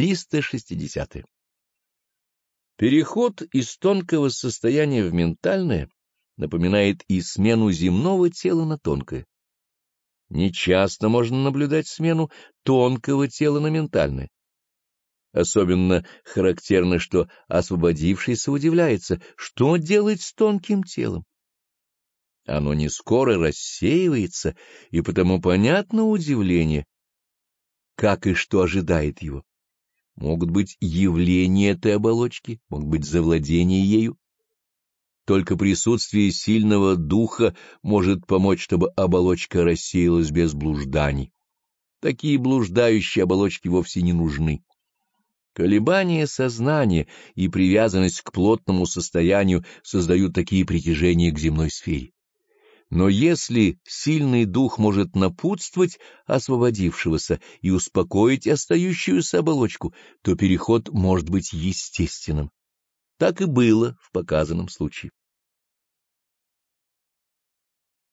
360. Переход из тонкого состояния в ментальное напоминает и смену земного тела на тонкое. Нечасто можно наблюдать смену тонкого тела на ментальное. Особенно характерно, что освободившийся удивляется, что делать с тонким телом. Оно не скоро рассеивается, и потому понятно удивление, как и что ожидает его. Могут быть явления этой оболочки, могут быть завладение ею. Только присутствие сильного духа может помочь, чтобы оболочка рассеялась без блужданий. Такие блуждающие оболочки вовсе не нужны. Колебания сознания и привязанность к плотному состоянию создают такие притяжения к земной сфере. Но если сильный дух может напутствовать освободившегося и успокоить остающуюся оболочку, то переход может быть естественным. Так и было в показанном случае.